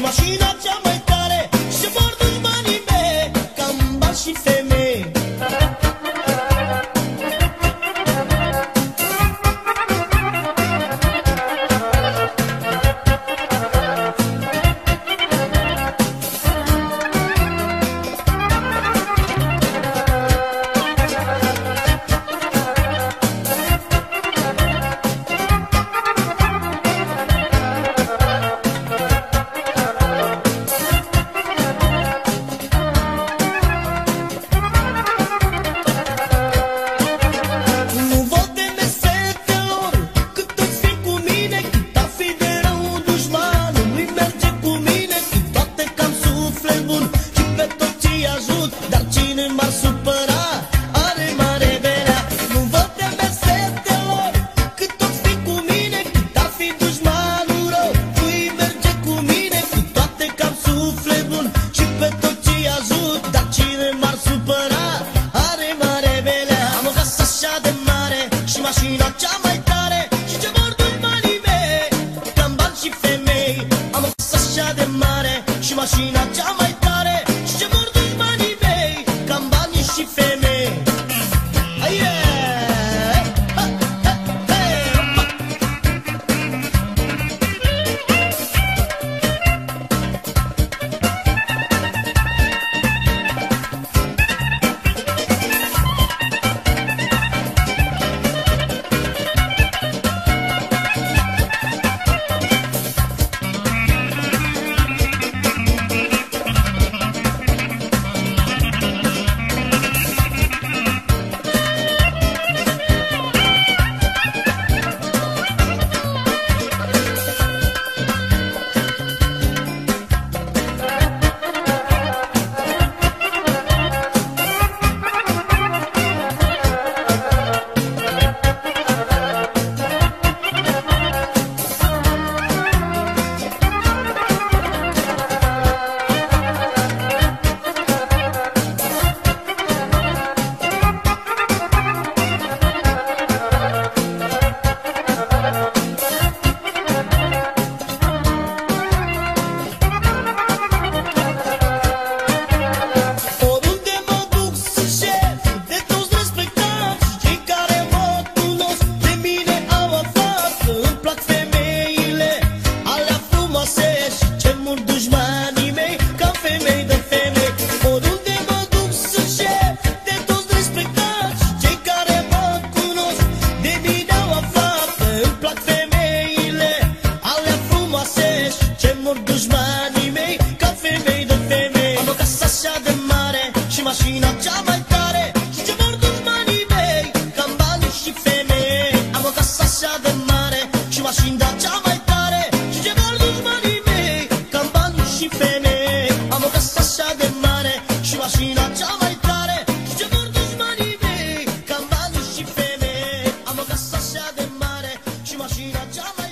imagina te amar. machina chama mor dușmanii mei Ca femei de femei. Am o casă așa de mare Și mașina cea mai tare. Și ce mor dușmanii mei Ca bani și femei. Am o casă așa de mare Și mașina cea mai tare. Și ce mor dușmanii mei Ca bani și femei. Am o casă așa de mare Și mașina cea mai tare. Și ce mor dușmanii mei Ca Am o casă așa de mare Și mașina cea mai